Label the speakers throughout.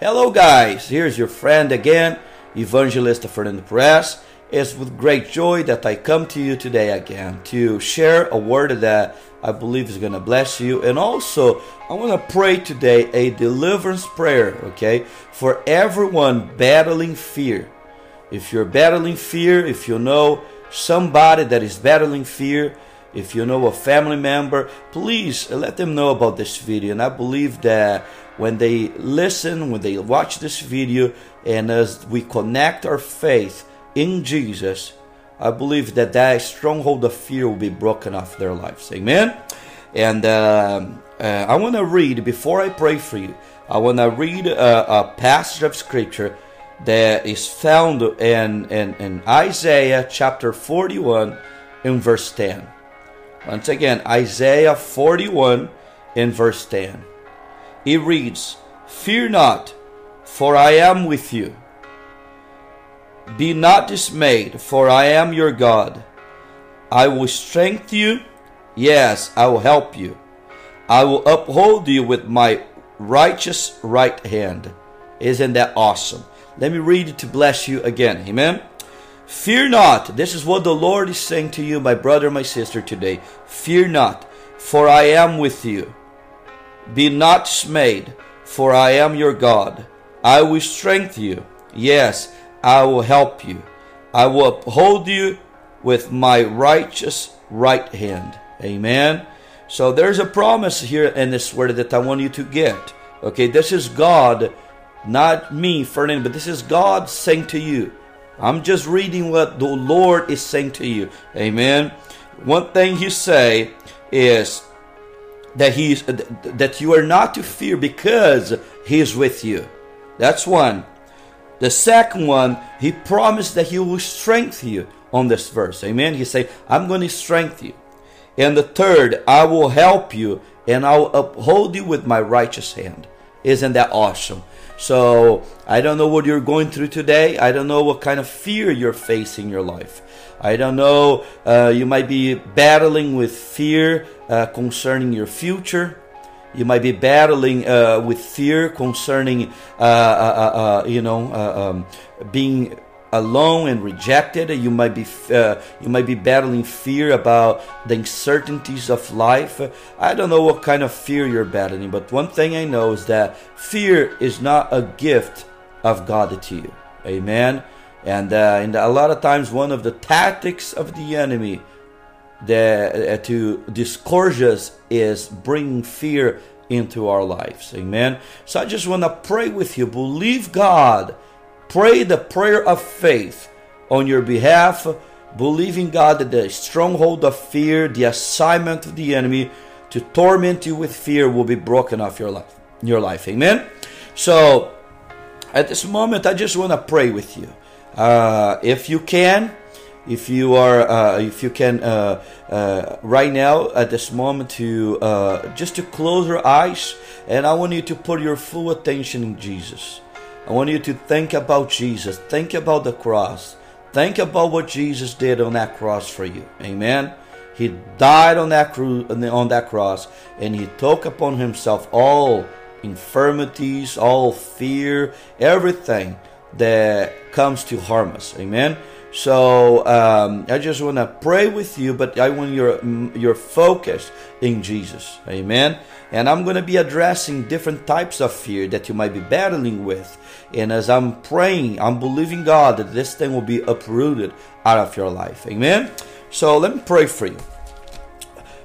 Speaker 1: Hello, guys. Here's your friend again, Evangelist Fernando Perez. It's with great joy that I come to you today again to share a word that I believe is going to bless you. And also, I want to pray today a deliverance prayer, okay, for everyone battling fear. If you're battling fear, if you know somebody that is battling fear, if you know a family member, please let them know about this video. And I believe that when they listen, when they watch this video, and as we connect our faith in Jesus, I believe that that stronghold of fear will be broken off their lives. Amen. And uh, uh, I want to read before I pray for you. I want to read a, a, passage of scripture that is found in, in, in Isaiah chapter 41 in verse 10. Once again, Isaiah 41 in verse 10. It reads, Fear not, for I am with you. Be not dismayed, for I am your God. I will strengthen you. Yes, I will help you. I will uphold you with my righteous right hand. Isn't that awesome? Let me read it to bless you again. Amen. Fear not. This is what the Lord is saying to you, my brother, my sister, today. Fear not, for I am with you. Be not dismayed, for I am your God. I will strengthen you. Yes, I will help you. I will uphold you with my righteous right hand. Amen. So there's a promise here in this word that I want you to get. Okay, this is God, not me, Ferdinand, but this is God saying to you. I'm just reading what the Lord is saying to you. Amen. One thing he say is that he's that you are not to fear because he is with you. That's one. The second one, he promised that he will strengthen you on this verse. Amen. He said, I'm going to strengthen you. And the third, I will help you and I will uphold you with my righteous hand. Isn't that awesome? So I don't know what you're going through today. I don't know what kind of fear you're facing in your life. I don't know. Uh, you might be battling with fear uh, concerning your future. You might be battling uh, with fear concerning, uh, uh, uh, you know, um, being alone and rejected. You might be uh, you might be battling fear about the uncertainties of life. I don't know what kind of fear you're battling, but one thing I know is that fear is not a gift of God to you. Amen. And, uh, and a lot of times, one of the tactics of the enemy that uh, to discourage us is bringing fear into our lives. Amen. So I just want to pray with you. Believe God Pray the prayer of faith on your behalf, believing God that the stronghold of fear, the assignment of the enemy to torment you with fear will be broken off your life. Your life. Amen. So at this moment, I just want to pray with you. Uh, if you can, if you are, uh, if you can, uh, uh right now at this moment, to uh, just to close your eyes, and I want you to put your full attention in Jesus. I want you to think about Jesus. Think about the cross. Think about what Jesus did on that cross for you. Amen. He died on that cru- on that cross and he took upon himself all infirmities, all fear, everything that comes to harm us. Amen. So um, I just want to pray with you, but I want your your focus in Jesus. Amen. And I'm going to be addressing different types of fear that you might be battling with. And as I'm praying, I'm believing God that this thing will be uprooted out of your life. Amen. So let me pray for you.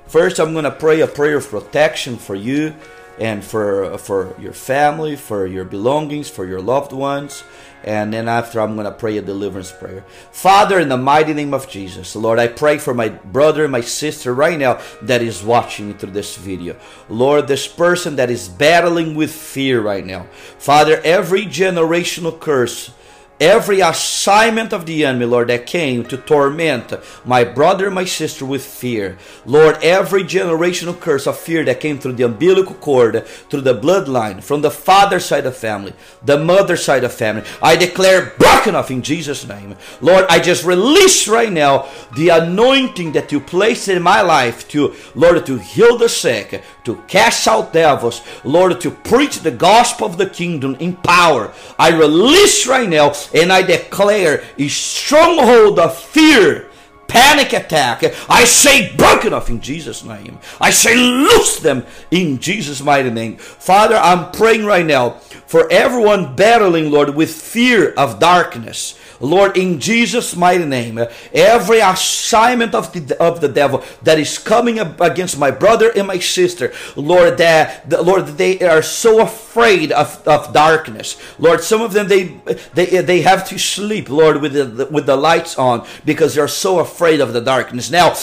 Speaker 1: First, I'm going to pray a prayer of protection for you and for for your family, for your belongings, for your loved ones. And then after, I'm going to pray a deliverance prayer. Father, in the mighty name of Jesus, Lord, I pray for my brother, my sister right now that is watching through this video. Lord, this person that is battling with fear right now. Father, every generational curse every assignment of the enemy, Lord, that came to torment my brother my sister with fear. Lord, every generational curse of fear that came through the umbilical cord, through the bloodline, from the father side of family, the mother side of family, I declare broken off in Jesus' name. Lord, I just release right now the anointing that you placed in my life to, Lord, to heal the sick, to cast out devils, Lord, to preach the gospel of the kingdom in power. I release right now and I declare a stronghold of fear panic attack. I say broken off in Jesus' name. I say loose them in Jesus' mighty name. Father, I'm praying right now for everyone battling, Lord, with fear of darkness. Lord, in Jesus' mighty name, every assignment of the, of the devil that is coming up against my brother and my sister, Lord, that the, Lord, they are so afraid of, of darkness. Lord, some of them they they they have to sleep, Lord, with the with the lights on because they're so afraid of the darkness. Now,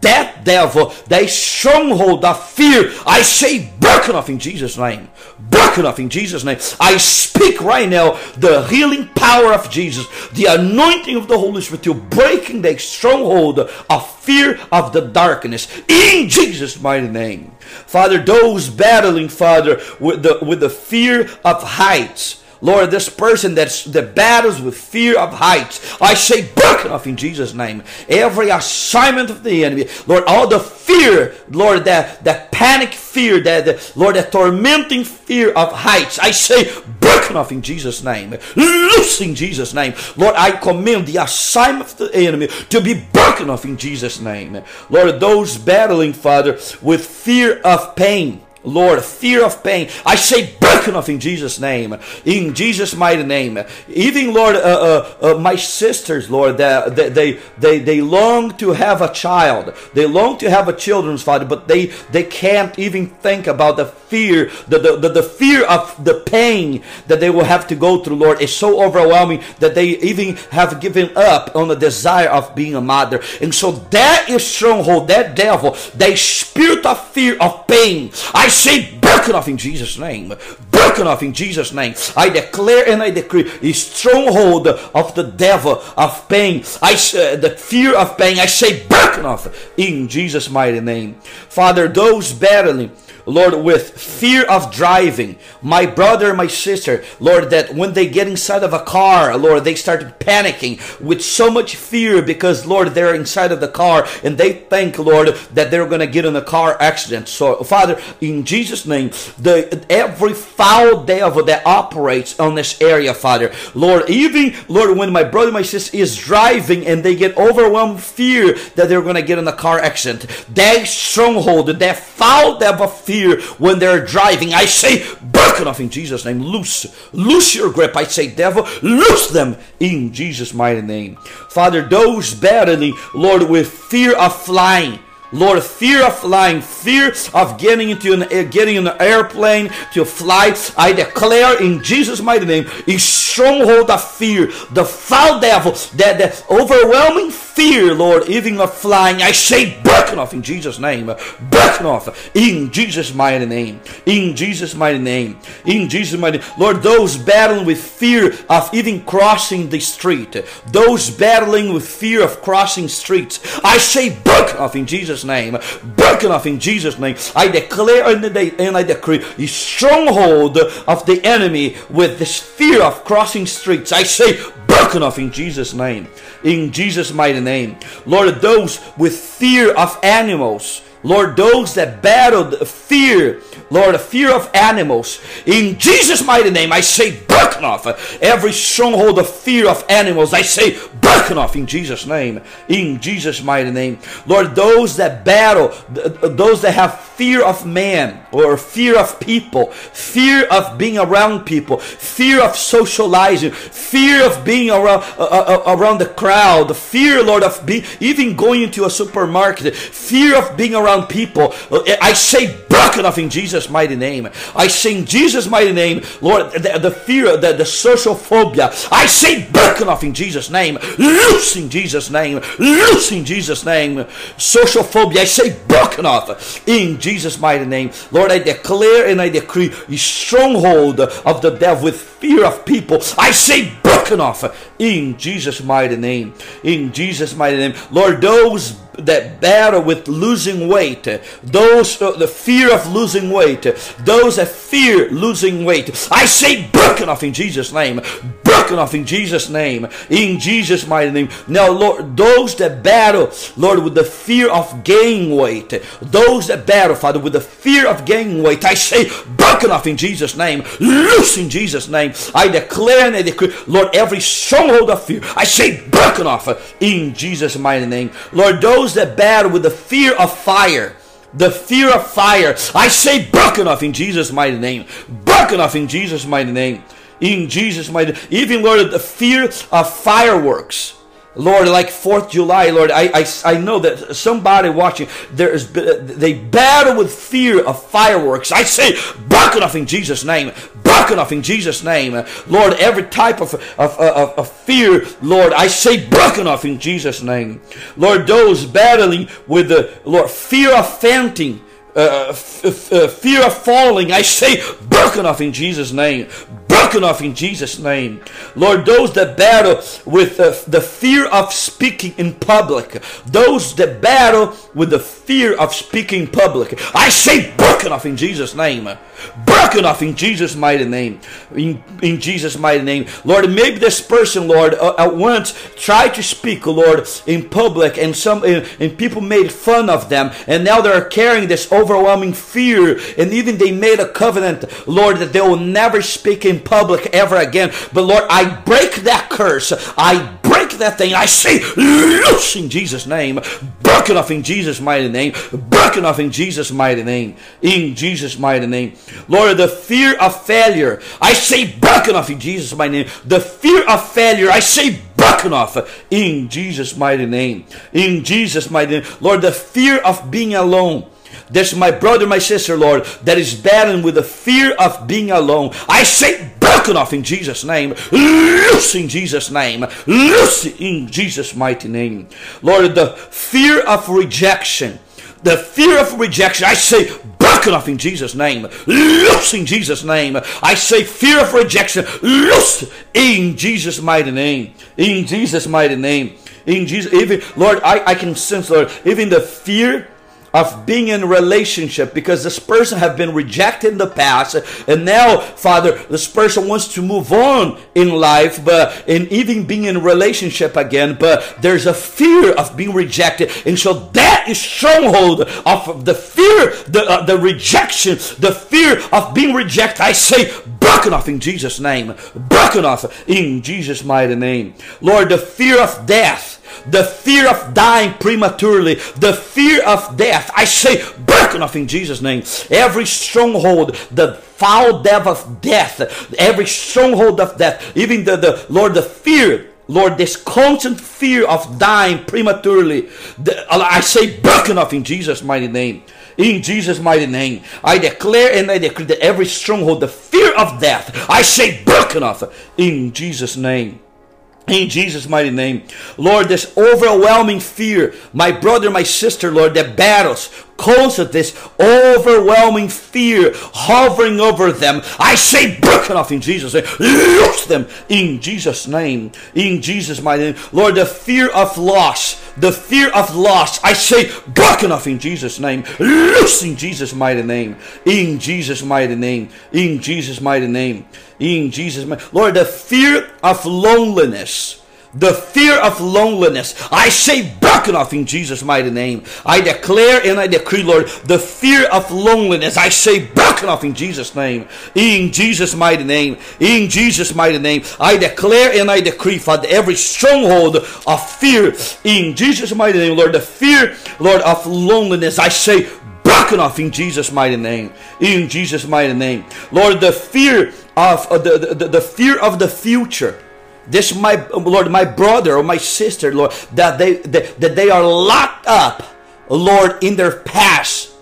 Speaker 1: that devil, that stronghold of fear, I say broken off in Jesus' name. Broken off in Jesus' name. I speak right now the healing power of Jesus, the anointing of the Holy Spirit to breaking the stronghold of fear of the darkness in Jesus' mighty name. Father, those battling, Father, with the with the fear of heights Lord, this person that's that battles with fear of heights, I say broken off in Jesus' name. Every assignment of the enemy, Lord, all the fear, Lord, that that panic fear, that the, Lord, that tormenting fear of heights, I say broken off in Jesus' name. Loose in Jesus' name. Lord, I command the assignment of the enemy to be broken off in Jesus' name. Lord, those battling, Father, with fear of pain. Lord, fear of pain. I say broken off in Jesus' name. In Jesus' mighty name. Even, Lord, uh, uh, uh, my sisters, Lord, that they, they, they, they long to have a child. They long to have a children's father, but they, they can't even think about the fear, the, the, the, the fear of the pain that they will have to go through, Lord, is so overwhelming that they even have given up on the desire of being a mother. And so that is stronghold, that devil, that spirit of fear of pain. I say broken off in Jesus' name. Broken off in Jesus' name. I declare and I decree a stronghold of the devil of pain. I uh, the fear of pain. I say broken off in Jesus' mighty name. Father, those battling Lord, with fear of driving. My brother, my sister, Lord, that when they get inside of a car, Lord, they start panicking with so much fear because, Lord, they're inside of the car and they think, Lord, that they're going to get in a car accident. So, Father, in Jesus' name, the every foul devil that operates on this area, Father, Lord, even, Lord, when my brother, my sister is driving and they get overwhelmed fear that they're going to get in a car accident, that stronghold, that foul devil fear fear when they're driving. I say, broken off in Jesus' name. Loose, loose your grip. I say, devil, loose them in Jesus' mighty name. Father, those battling, Lord, with fear of flying. Lord, fear of flying, fear of getting into an uh, getting in an airplane to fly. I declare in Jesus' mighty name a stronghold of fear, the foul devil, that the overwhelming fear, Lord, even of flying. I say broken off in Jesus' name. Broken off in Jesus' mighty name. In Jesus' mighty name. In Jesus' mighty name. Lord, those battling with fear of even crossing the street, those battling with fear of crossing streets, I say broken off in Jesus' Jesus' name. Broken off in Jesus' name. I declare and I decree a stronghold of the enemy with this fear of crossing streets. I say broken off in Jesus' name. In Jesus' mighty name. Lord, those with fear of animals. Lord, those that battled fear, Lord, the fear of animals. In Jesus' mighty name, I say broken off. Every stronghold of fear of animals, I say broken off in Jesus' name. In Jesus' mighty name. Lord, those that battle, those that have fear of man or fear of people, fear of being around people, fear of socializing, fear of being around uh around the crowd, fear, Lord, of being even going into a supermarket, fear of being around people. I say broken off in Jesus' mighty name. I in Jesus' mighty name, Lord, the, the fear, the, the social phobia, I say broken off in Jesus' name. Loose in Jesus' name. Loose in Jesus' name. Social phobia, I say broken off in Jesus' mighty name. Lord, I declare and I decree a stronghold of the devil with fear of people. I say broken off in Jesus' mighty name. In Jesus' mighty name. Lord, those that battle with losing weight, those uh, the fear of losing weight, those that fear losing weight, I say broken off in Jesus' name broken off in Jesus' name. In Jesus' mighty name. Now, Lord, those that battle, Lord, with the fear of gaining weight, those that battle, Father, with the fear of gaining weight, I say, broken off in Jesus' name. Loose in Jesus' name. I declare and I decree, Lord, every stronghold of fear, I say, broken off in Jesus' mighty name. Lord, those that battle with the fear of fire, the fear of fire. I say broken off in Jesus' mighty name. Broken off in Jesus' mighty name. In Jesus' mighty even Lord, the fear of fireworks. Lord, like Fourth July, Lord, I, I, I know that somebody watching there is they battle with fear of fireworks. I say, broken off in Jesus' name, broken off in Jesus' name, Lord. Every type of of, of, of fear, Lord, I say broken off in Jesus' name, Lord. Those battling with the Lord fear of fainting. Uh, f- f- uh, fear of falling, I say, broken off in Jesus' name broken off in Jesus' name. Lord, those that battle with the fear of speaking in public, those that battle with the fear of speaking public, I say broken off in Jesus' name. Broken off in Jesus' mighty name. In, in Jesus' mighty name. Lord, maybe this person, Lord, uh, at once tried to speak, Lord, in public and some uh, and people made fun of them and now they're carrying this overwhelming fear and even they made a covenant, Lord, that they will never speak in public ever again. But Lord, I break that curse. I break that thing. I say, loose in Jesus' name. Broken off in Jesus' mighty name. Broken off in Jesus' mighty name. In Jesus' mighty name. Lord, the fear of failure. I say, broken off in Jesus' mighty name. The fear of failure. I say, broken off in Jesus' mighty name. In Jesus' mighty name. Lord, the fear of being alone. There's my brother, my sister, Lord, that is battling with the fear of being alone. I say, broken off in Jesus' name. Loose in Jesus' name. Loose in Jesus' mighty name. Lord, the fear of rejection. The fear of rejection, I say, broken off in Jesus' name. Loose in Jesus' name. I say, fear of rejection, loose in Jesus' mighty name. In Jesus' mighty name. In Jesus, even Lord, I, I can sense, Lord, even the fear of being in relationship because this person have been rejected in the past and now father this person wants to move on in life but in even being in relationship again but there's a fear of being rejected. And so that is stronghold of the fear the, uh, the rejection the fear of being rejected. I say broken off in jesus name. Broken off in jesus mighty name. Lord the fear of death the fear of dying prematurely, the fear of death. I say, broken off in Jesus' name. Every stronghold, the foul devil of death, every stronghold of death, even the, the Lord, the fear Lord, this constant fear of dying prematurely, the, I say broken off in Jesus' mighty name. In Jesus' mighty name, I declare and I decree that every stronghold, the fear of death, I say broken off in Jesus' name. In Jesus' mighty name. Lord, this overwhelming fear, my brother, my sister, Lord, that battles, constant, this overwhelming fear hovering over them. I say, broken off in Jesus' name. Loose them in Jesus' name. In Jesus' mighty name. Lord, the fear of loss, the fear of loss, I say, broken off in Jesus' name. Loose in Jesus' mighty name. In Jesus' mighty name. In Jesus' mighty name. In Jesus' mighty Lord, the fear of loneliness the fear of loneliness. I say broken off in Jesus' mighty name. I declare and I decree, Lord, the fear of loneliness. I say broken off in Jesus' name. In Jesus' mighty name. In Jesus' mighty name. I declare and I decree, Father, every stronghold of fear in Jesus' mighty name, Lord, the fear, Lord, of loneliness. I say broken off in Jesus' mighty name. In Jesus' mighty name. Lord, the fear of uh, the, the, the fear of the future this my Lord, my brother or my sister, Lord, that they that, that they are locked up, Lord, in their past,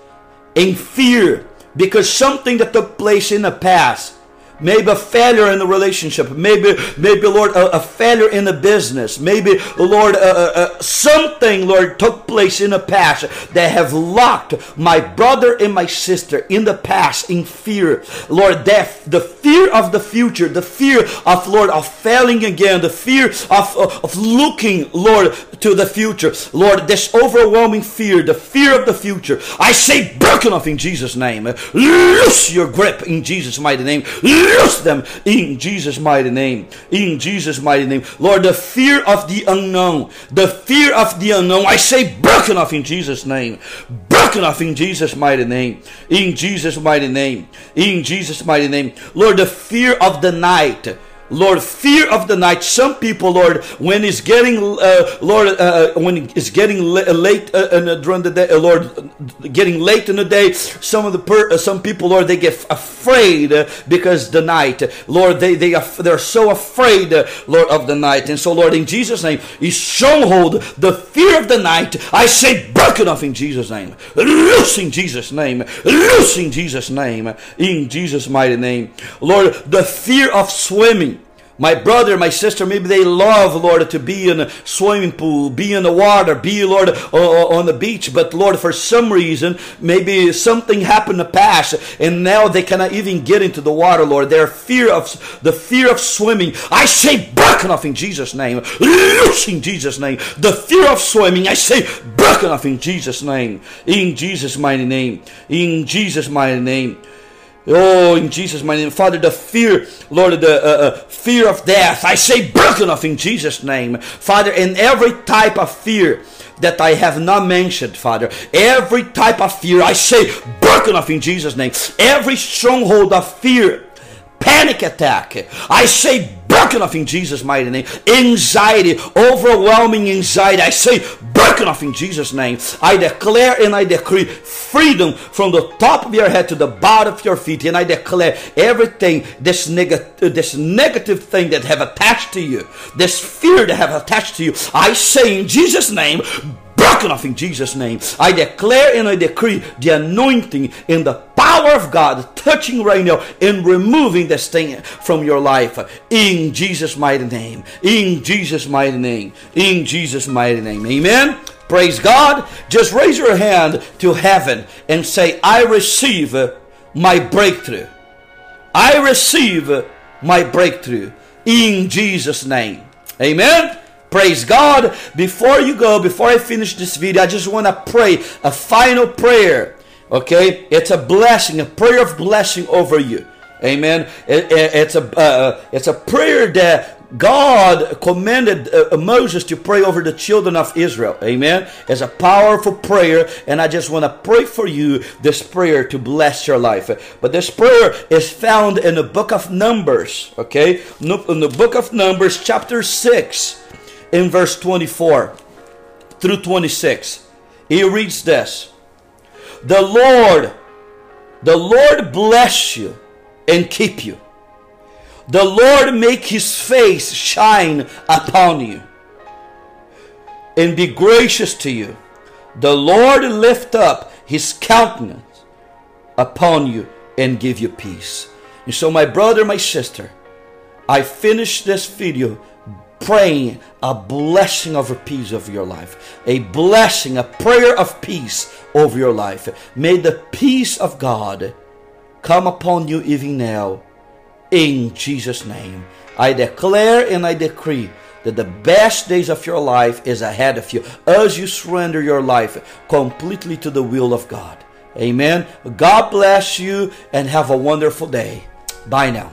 Speaker 1: in fear, because something that took place in the past maybe a failure in the relationship. Maybe maybe lord a, a failure in the business. Maybe lord uh, uh, uh, something lord took place in the past that have locked my brother and my sister in the past in fear. Lord death the fear of the future the fear of lord of failing again the fear of, of, of looking lord to the future. Lord this overwhelming fear the fear of the future. I say broken off in jesus name. Loose your grip in jesus mighty name. Loose them in Jesus' mighty name. In Jesus' mighty name. Lord, the fear of the unknown, the fear of the unknown, I say broken off in Jesus' name. Broken off in Jesus' mighty name. In Jesus' mighty name. In Jesus' mighty name. Lord, the fear of the night Lord, fear of the night. Some people, Lord, when it's getting, uh, Lord, uh, uh when it's getting late uh, uh, during the day, uh, Lord, getting late in the day, some of the per, some people, Lord, they get afraid because the night, Lord, they they are they're so afraid, Lord, of the night, and so, Lord, in Jesus' name, you stronghold the fear of the night. I say, broken off in Jesus' name, loose in Jesus' name, loose in Jesus' name, in Jesus' mighty name, Lord, the fear of swimming. My brother, my sister, maybe they love, Lord, to be in a swimming pool, be in the water, be, Lord, on the beach. But, Lord, for some reason, maybe something happened in the past, and now they cannot even get into the water, Lord. Their fear of the fear of swimming. I say, broken off in Jesus' name. Loose in Jesus' name. The fear of swimming, I say, broken off in Jesus' name. In Jesus' mighty name. In Jesus' mighty name. Oh, in Jesus' mighty name, Father, the fear, Lord, the uh, uh, fear of death, I say broken off in Jesus' name, Father, in every type of fear that I have not mentioned, Father, every type of fear, I say broken off in Jesus' name, every stronghold of fear, panic attack, I say broken off in Jesus' mighty name. Anxiety, overwhelming anxiety, I say broken off in Jesus' name. I declare and I decree freedom from the top of your head to the bottom of your feet, and I declare everything, this negative, uh, this negative thing that have attached to you, this fear that have attached to you. I say in Jesus' name, broken off in Jesus' name. I declare and I decree the anointing in the power of God touching right now and removing this thing from your life in Jesus' mighty name. In Jesus' mighty name. In Jesus' mighty name. Amen. Praise God. Just raise your hand to heaven and say, I receive my breakthrough. I receive my breakthrough in Jesus' name. Amen. Praise God. Before you go, before I finish this video, I just want to pray a final prayer. Okay? It's a blessing, a prayer of blessing over you. Amen. It, it, it's a uh, it's a prayer that God commanded uh, Moses to pray over the children of Israel. Amen. It's a powerful prayer, and I just want to pray for you this prayer to bless your life. But this prayer is found in the book of Numbers. Okay, in the book of Numbers, chapter six in verse 24 through 26. He reads this The Lord, the Lord bless you and keep you. The Lord make his face shine upon you and be gracious to you. The Lord lift up his countenance upon you and give you peace. And so, my brother, my sister, I finish this video praying a blessing of peace over your life, a blessing, a prayer of peace over your life. May the peace of God come upon you even now. In Jesus' name, I declare and I decree that the best days of your life is ahead of you as you surrender your life completely to the will of God. Amen. God bless you and have a wonderful day. Bye now.